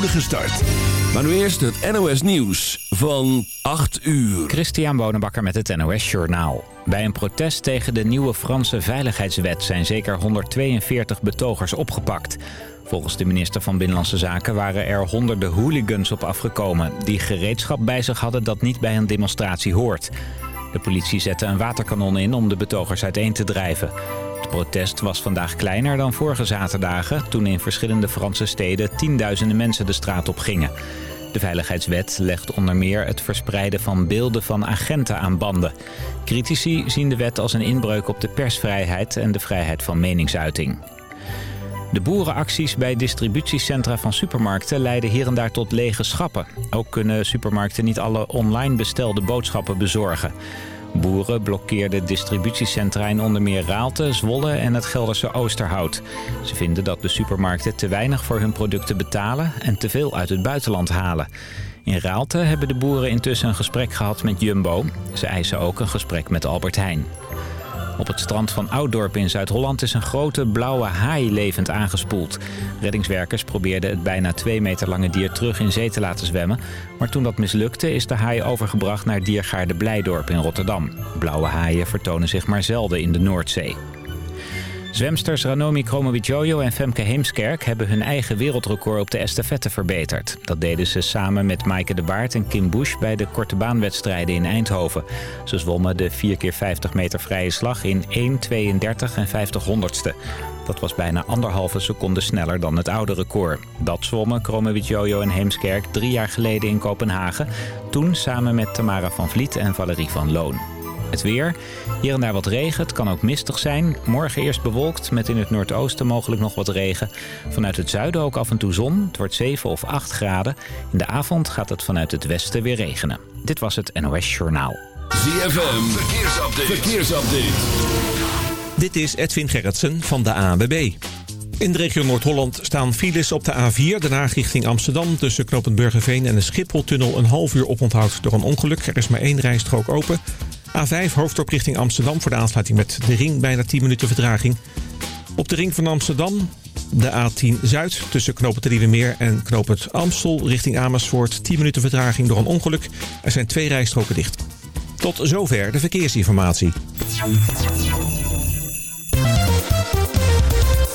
start. Maar nu eerst het NOS Nieuws van 8 uur. Christian Bonenbakker met het NOS Journaal. Bij een protest tegen de nieuwe Franse veiligheidswet... zijn zeker 142 betogers opgepakt. Volgens de minister van Binnenlandse Zaken waren er honderden hooligans op afgekomen... die gereedschap bij zich hadden dat niet bij een demonstratie hoort. De politie zette een waterkanon in om de betogers uiteen te drijven. Het protest was vandaag kleiner dan vorige zaterdagen... toen in verschillende Franse steden tienduizenden mensen de straat op gingen. De Veiligheidswet legt onder meer het verspreiden van beelden van agenten aan banden. Critici zien de wet als een inbreuk op de persvrijheid en de vrijheid van meningsuiting. De boerenacties bij distributiecentra van supermarkten leiden hier en daar tot lege schappen. Ook kunnen supermarkten niet alle online bestelde boodschappen bezorgen. Boeren blokkeerden distributiecentra in onder meer Raalte, Zwolle en het Gelderse Oosterhout. Ze vinden dat de supermarkten te weinig voor hun producten betalen en te veel uit het buitenland halen. In Raalte hebben de boeren intussen een gesprek gehad met Jumbo. Ze eisen ook een gesprek met Albert Heijn. Op het strand van Ouddorp in Zuid-Holland is een grote blauwe haai levend aangespoeld. Reddingswerkers probeerden het bijna twee meter lange dier terug in zee te laten zwemmen. Maar toen dat mislukte is de haai overgebracht naar diergaarde Blijdorp in Rotterdam. Blauwe haaien vertonen zich maar zelden in de Noordzee. Zwemsters Ranomi Kromowidjojo en Femke Heemskerk hebben hun eigen wereldrecord op de estafette verbeterd. Dat deden ze samen met Maaike de Baart en Kim Bush bij de korte baanwedstrijden in Eindhoven. Ze zwommen de 4x50 meter vrije slag in 1,32 en 50 honderdste. Dat was bijna anderhalve seconde sneller dan het oude record. Dat zwommen Kromowidjojo en Heemskerk drie jaar geleden in Kopenhagen. Toen samen met Tamara van Vliet en Valerie van Loon. Het weer. Hier en daar wat regen. Het kan ook mistig zijn. Morgen eerst bewolkt met in het noordoosten mogelijk nog wat regen. Vanuit het zuiden ook af en toe zon. Het wordt 7 of 8 graden. In de avond gaat het vanuit het westen weer regenen. Dit was het NOS Journaal. ZFM. Verkeersupdate. Verkeersupdate. Dit is Edwin Gerritsen van de ANWB. In de regio Noord-Holland staan files op de A4, Den Haag richting Amsterdam... tussen Knopend Burgerveen en de Schipholtunnel een half uur oponthoud door een ongeluk. Er is maar één rijstrook open... A5 hoofddorp richting Amsterdam voor de aansluiting met de ring. Bijna 10 minuten vertraging. Op de ring van Amsterdam de A10 Zuid tussen knooppunt Nieuwemeer en knooppunt Amstel richting Amersfoort. 10 minuten vertraging door een ongeluk. Er zijn twee rijstroken dicht. Tot zover de verkeersinformatie.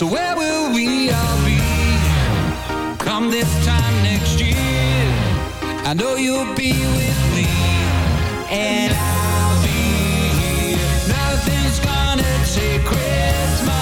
So where will we all be come this time next year? I know you'll be with me and I'll be here. Nothing's gonna take Christmas.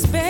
desespero.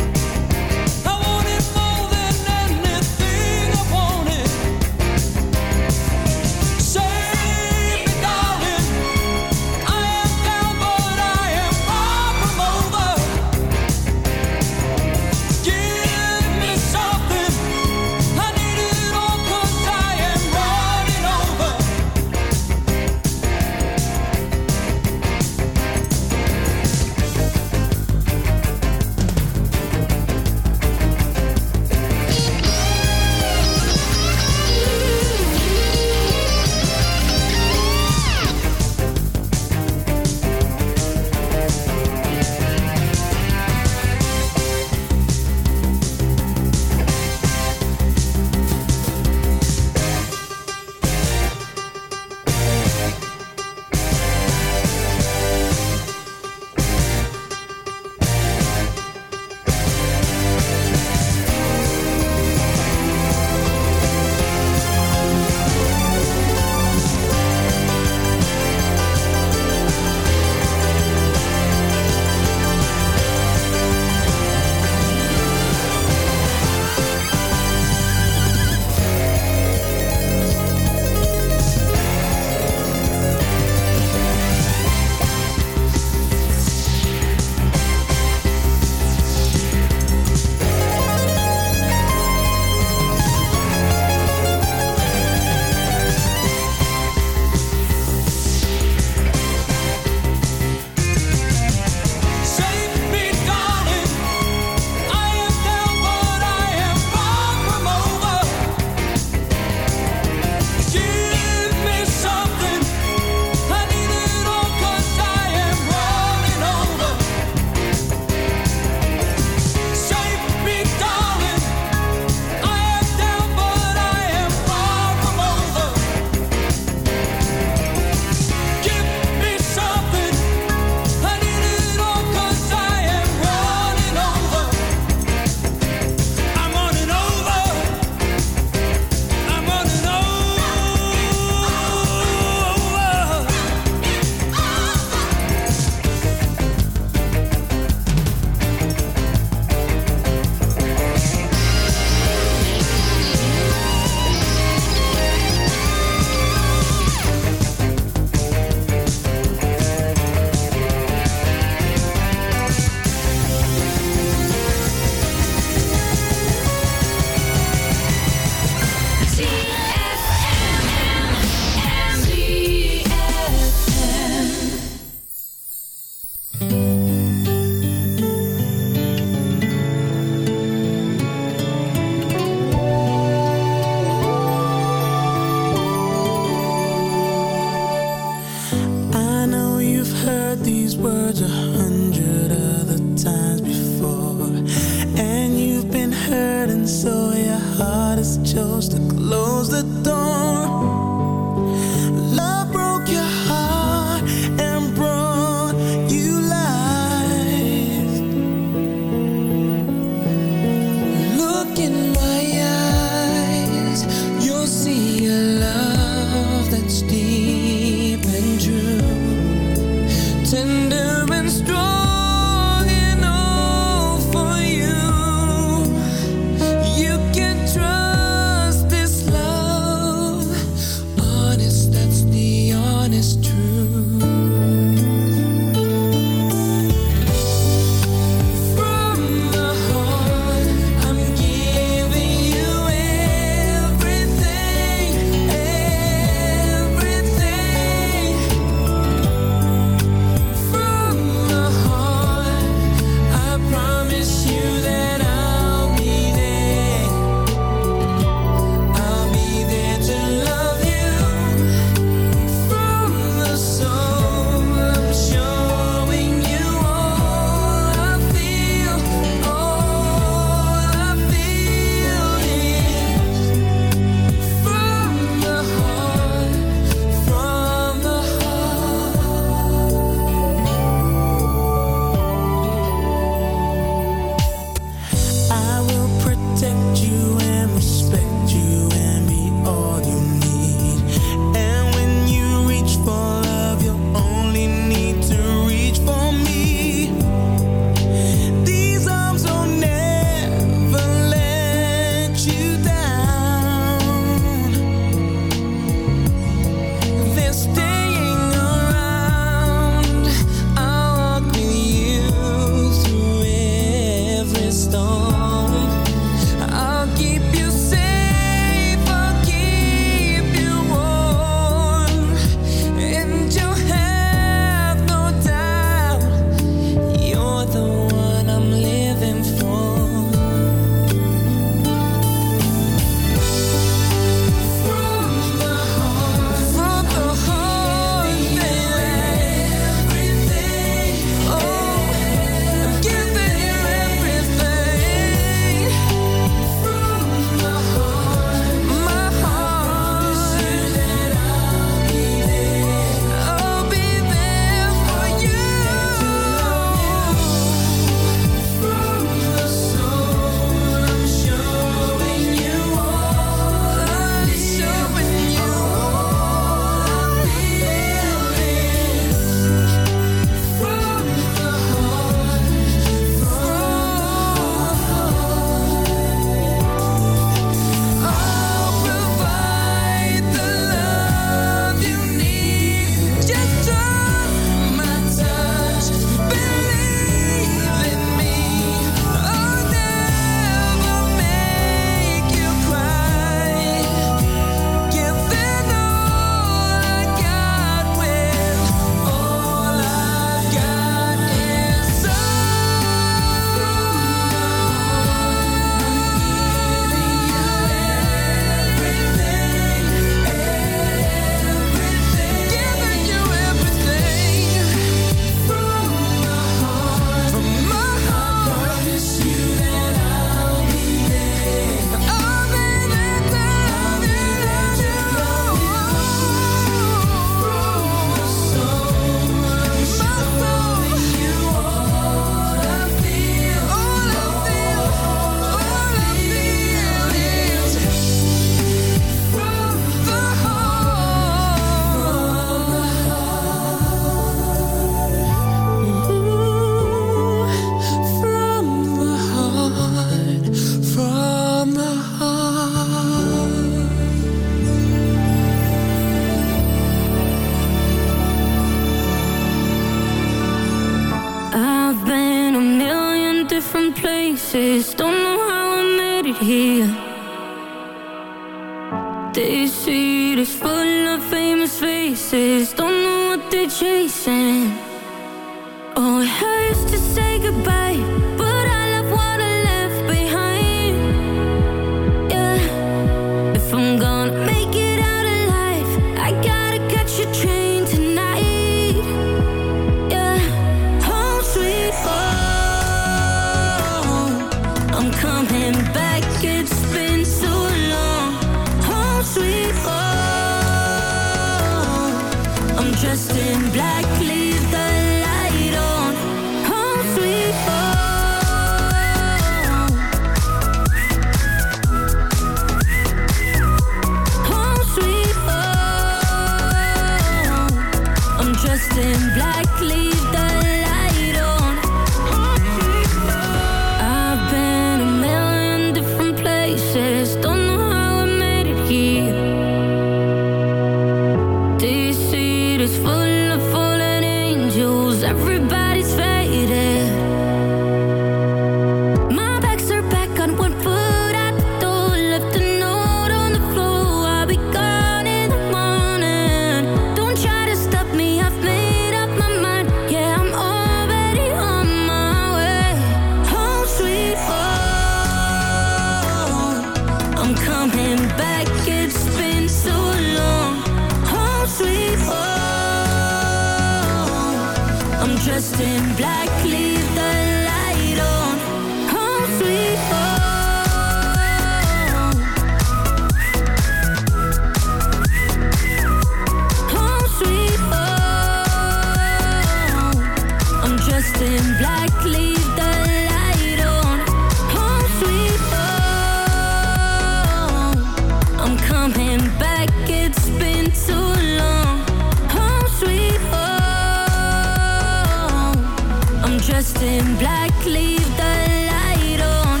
in black, leave the light on.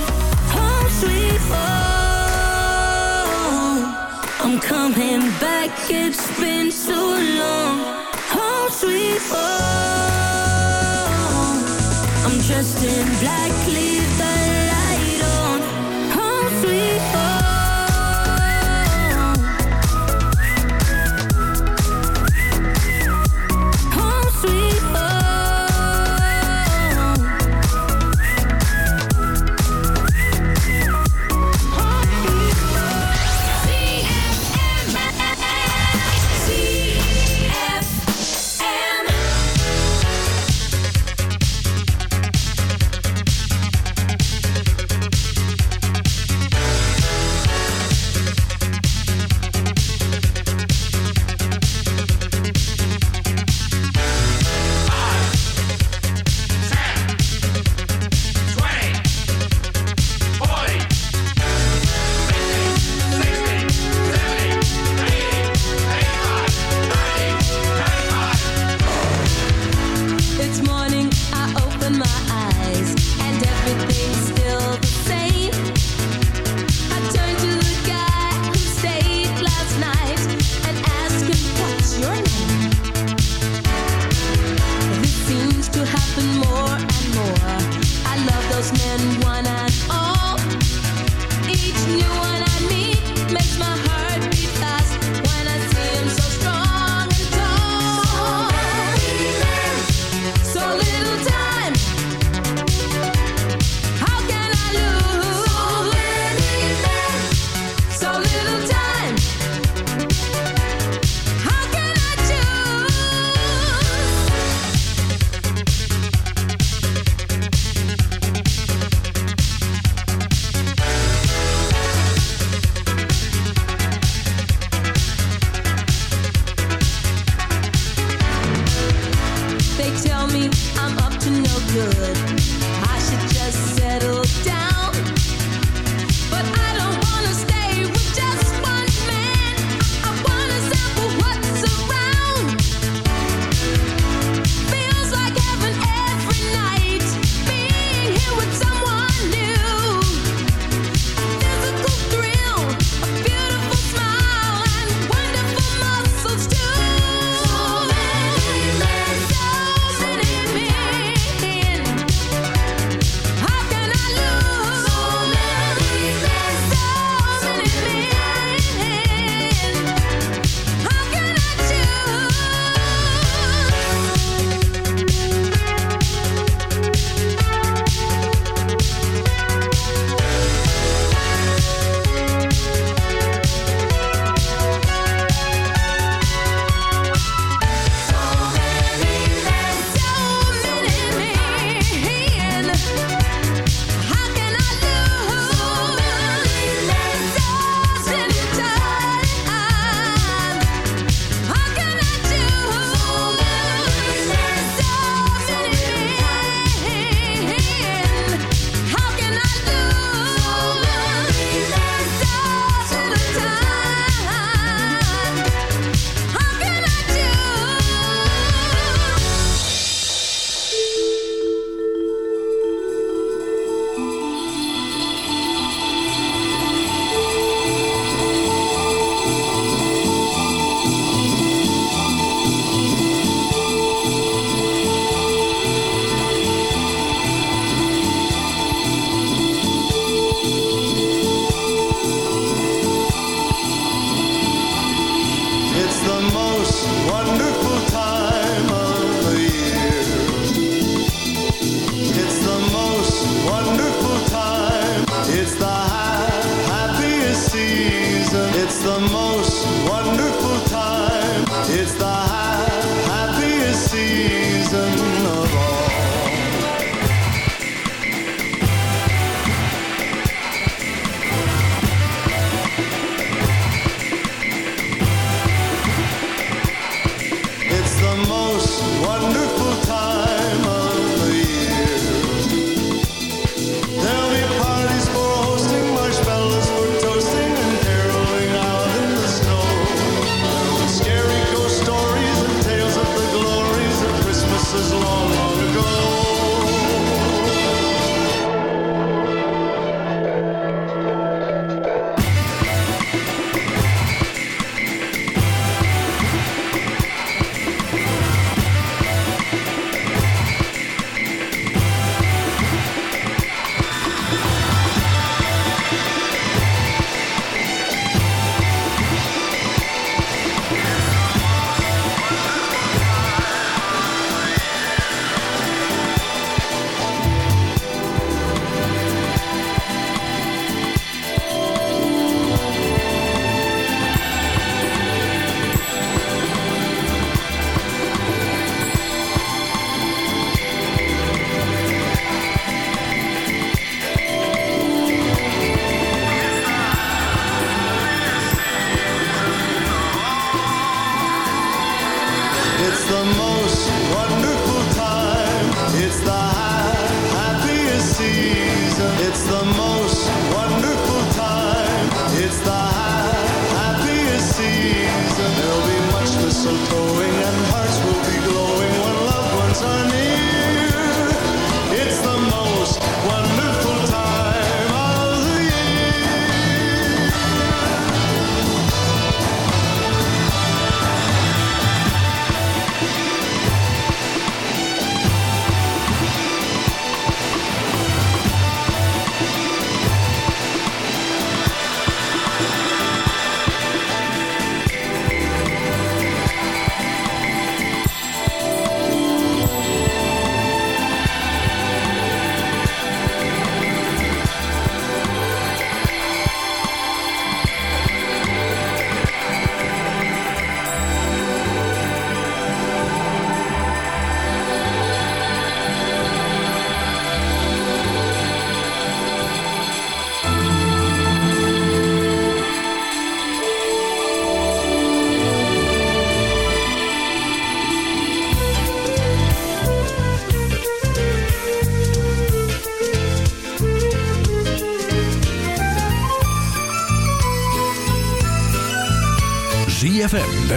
Home sweet home. I'm coming back, it's been so long. Home sweet home. I'm dressed in black, leave